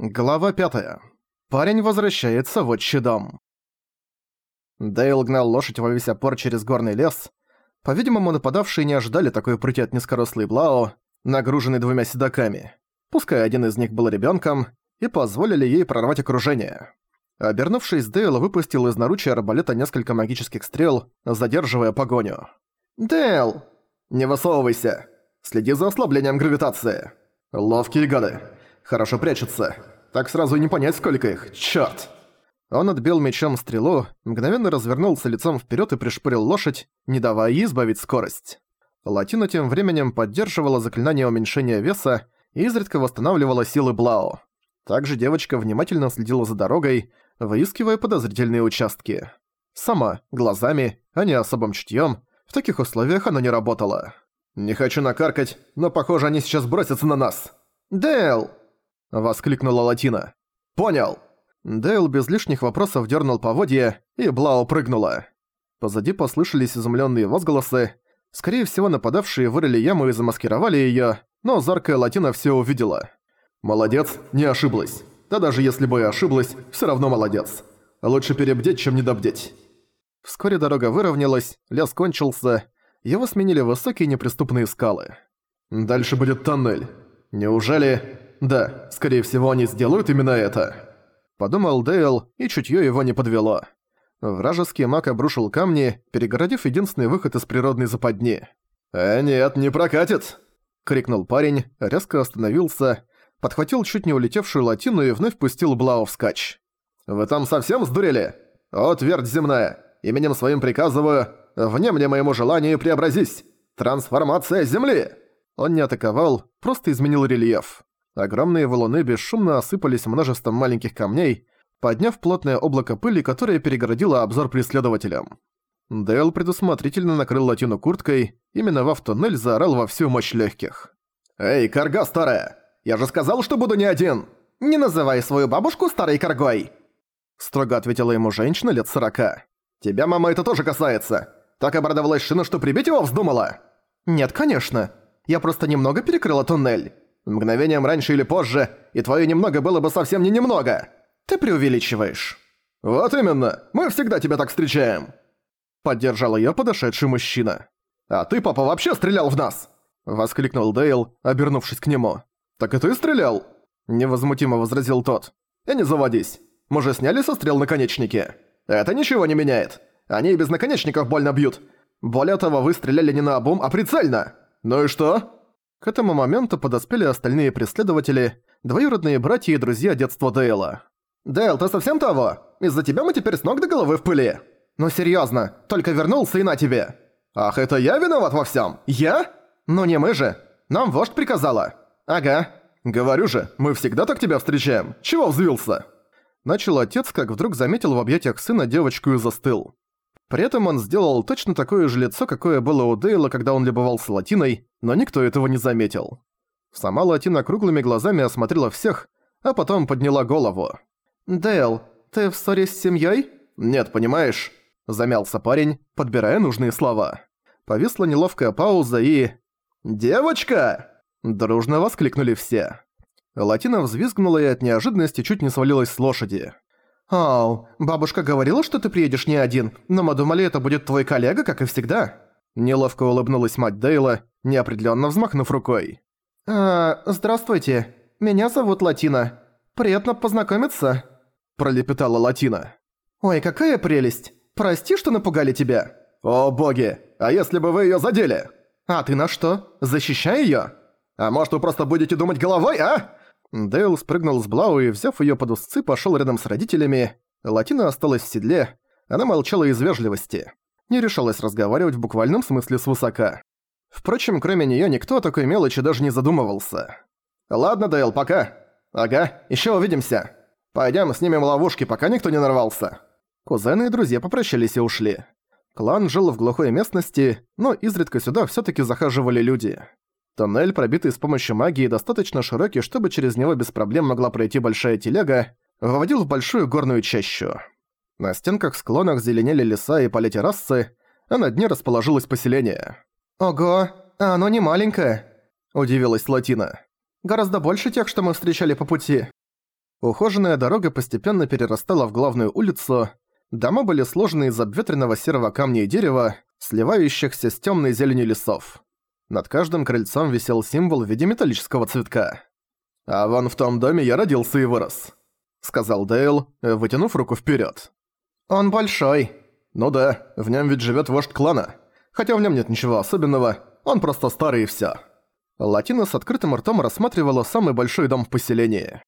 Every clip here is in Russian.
Глава 5. Парень возвращается в отчий дом. Дейл гнал лошадь во весь опор через горный лес. По-видимому, нападавшие не ожидали такой прыти от низкорослой Блао, нагруженной двумя седаками. Пускай один из них был ребенком, и позволили ей прорвать окружение. Обернувшись, Дейл выпустил из наручия арбалета несколько магических стрел, задерживая погоню. «Дейл! Не высовывайся! Следи за ослаблением гравитации! Ловкие гады!» Хорошо прячутся. Так сразу и не понять, сколько их. Чёрт!» Он отбил мечом стрелу, мгновенно развернулся лицом вперед и пришпорил лошадь, не давая ей избавить скорость. Латина тем временем поддерживала заклинание уменьшения веса и изредка восстанавливала силы Блао. Также девочка внимательно следила за дорогой, выискивая подозрительные участки. Сама, глазами, а не особым чутьём, в таких условиях она не работала. «Не хочу накаркать, но похоже, они сейчас бросятся на нас!» «Дэл!» — воскликнула Латина. «Понял!» Дейл без лишних вопросов дернул поводья, и Блау прыгнула. Позади послышались изумленные возгласы. Скорее всего, нападавшие вырыли яму и замаскировали ее, но зоркая Латина все увидела. «Молодец, не ошиблась. Да даже если бы и ошиблась, все равно молодец. Лучше перебдеть, чем недобдеть». Вскоре дорога выровнялась, лес кончился, его сменили высокие неприступные скалы. «Дальше будет тоннель. Неужели...» Да, скорее всего, они сделают именно это. Подумал Дейл, и чутье его не подвело. Вражеский маг обрушил камни, перегородив единственный выход из природной западни. «Э, нет, не прокатит!» — крикнул парень, резко остановился, подхватил чуть не улетевшую латину и вновь пустил Блау вскачь. «Вы там совсем сдурели? О, твердь земная! Именем своим приказываю, вне мне моему желанию преобразись! Трансформация земли!» Он не атаковал, просто изменил рельеф. Огромные валуны бесшумно осыпались множеством маленьких камней, подняв плотное облако пыли, которое перегородило обзор преследователям. Дэл предусмотрительно накрыл латину курткой, именно в туннель заорал во всю мощь легких. «Эй, корга старая! Я же сказал, что буду не один! Не называй свою бабушку старой коргой!» Строго ответила ему женщина лет сорока. «Тебя, мама, это тоже касается! Так обрадовалась Шина, что прибить его вздумала!» «Нет, конечно. Я просто немного перекрыла туннель. Мгновением раньше или позже, и твое немного было бы совсем не немного. Ты преувеличиваешь. Вот именно, мы всегда тебя так встречаем. Поддержал ее подошедший мужчина. А ты, папа, вообще стрелял в нас! Воскликнул Дейл, обернувшись к нему. Так и ты стрелял? Невозмутимо возразил тот. И не заводись. Мы же сняли со стрел наконечники. Это ничего не меняет. Они и без наконечников больно бьют. Более того, вы стреляли не на обум, а прицельно. Ну и что? К этому моменту подоспели остальные преследователи, двоюродные братья и друзья детства Дейла. «Дейл, ты совсем того? Из-за тебя мы теперь с ног до головы в пыли!» «Ну серьёзно, только вернулся и на тебе!» «Ах, это я виноват во всём? Я?» «Ну не мы же! Нам вождь приказала!» «Ага!» «Говорю же, мы всегда так тебя встречаем! Чего взвился?» Начал отец, как вдруг заметил в объятиях сына девочку и застыл. При этом он сделал точно такое же лицо, какое было у Дейла, когда он любовался Латиной, но никто этого не заметил. Сама Латина круглыми глазами осмотрела всех, а потом подняла голову. «Дейл, ты в ссоре с семьёй?» «Нет, понимаешь», – замялся парень, подбирая нужные слова. Повисла неловкая пауза и... «Девочка!» – дружно воскликнули все. Латина взвизгнула и от неожиданности чуть не свалилась с лошади. «Ау, бабушка говорила, что ты приедешь не один, но мы думали, это будет твой коллега, как и всегда». Неловко улыбнулась мать Дейла, неопределённо взмахнув рукой. «А, здравствуйте. Меня зовут Латина. Приятно познакомиться», – пролепетала Латина. «Ой, какая прелесть. Прости, что напугали тебя». «О боги, а если бы вы её задели?» «А ты на что? Защищай её?» «А может, вы просто будете думать головой, а?» Дейл спрыгнул с Блау и, взяв её под узцы, пошёл рядом с родителями. Латина осталась в седле. Она молчала из вежливости. Не решалась разговаривать в буквальном смысле свысока. Впрочем, кроме неё никто о такой мелочи даже не задумывался. «Ладно, Дейл, пока. Ага, ещё увидимся. Пойдём, снимем ловушки, пока никто не нарвался». Кузены и друзья попрощались и ушли. Клан жил в глухой местности, но изредка сюда всё-таки захаживали люди. Тоннель, пробитый с помощью магии, достаточно широкий, чтобы через него без проблем могла пройти большая телега, выводил в большую горную чащу. На стенках-склонах зеленели леса и поля террасы, а на дне расположилось поселение. «Ого, а оно не маленькое», – удивилась Латина. «Гораздо больше тех, что мы встречали по пути». Ухоженная дорога постепенно перерастала в главную улицу. Дома были сложены из обветренного серого камня и дерева, сливающихся с темной зеленью лесов. Над каждым крыльцом висел символ в виде металлического цветка. «А вон в том доме я родился и вырос», — сказал Дейл, вытянув руку вперед. «Он большой». «Ну да, в нем ведь живет вождь клана. Хотя в нем нет ничего особенного, он просто старый и все. Латина с открытым ртом рассматривала самый большой дом в поселении.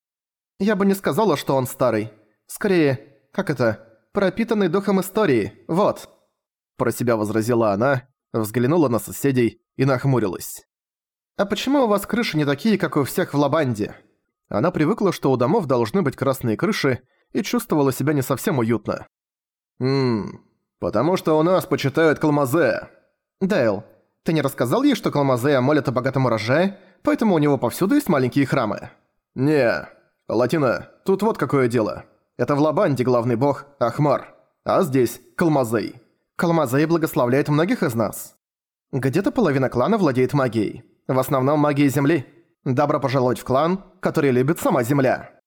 «Я бы не сказала, что он старый. Скорее, как это, пропитанный духом истории, вот». Про себя возразила она, взглянула на соседей и нахмурилась. «А почему у вас крыши не такие, как у всех в Лабанде?» Она привыкла, что у домов должны быть красные крыши, и чувствовала себя не совсем уютно. «Ммм, потому что у нас почитают Калмазе». «Дейл, ты не рассказал ей, что Калмазея молит о богатом урожае, поэтому у него повсюду есть маленькие храмы?» «Не. Латина, тут вот какое дело. Это в Лабанде главный бог Ахмар, а здесь Калмазей. Калмазей благословляет многих из нас. Где-то половина клана владеет магией. В основном магией Земли. Добро пожаловать в клан, который любит сама Земля».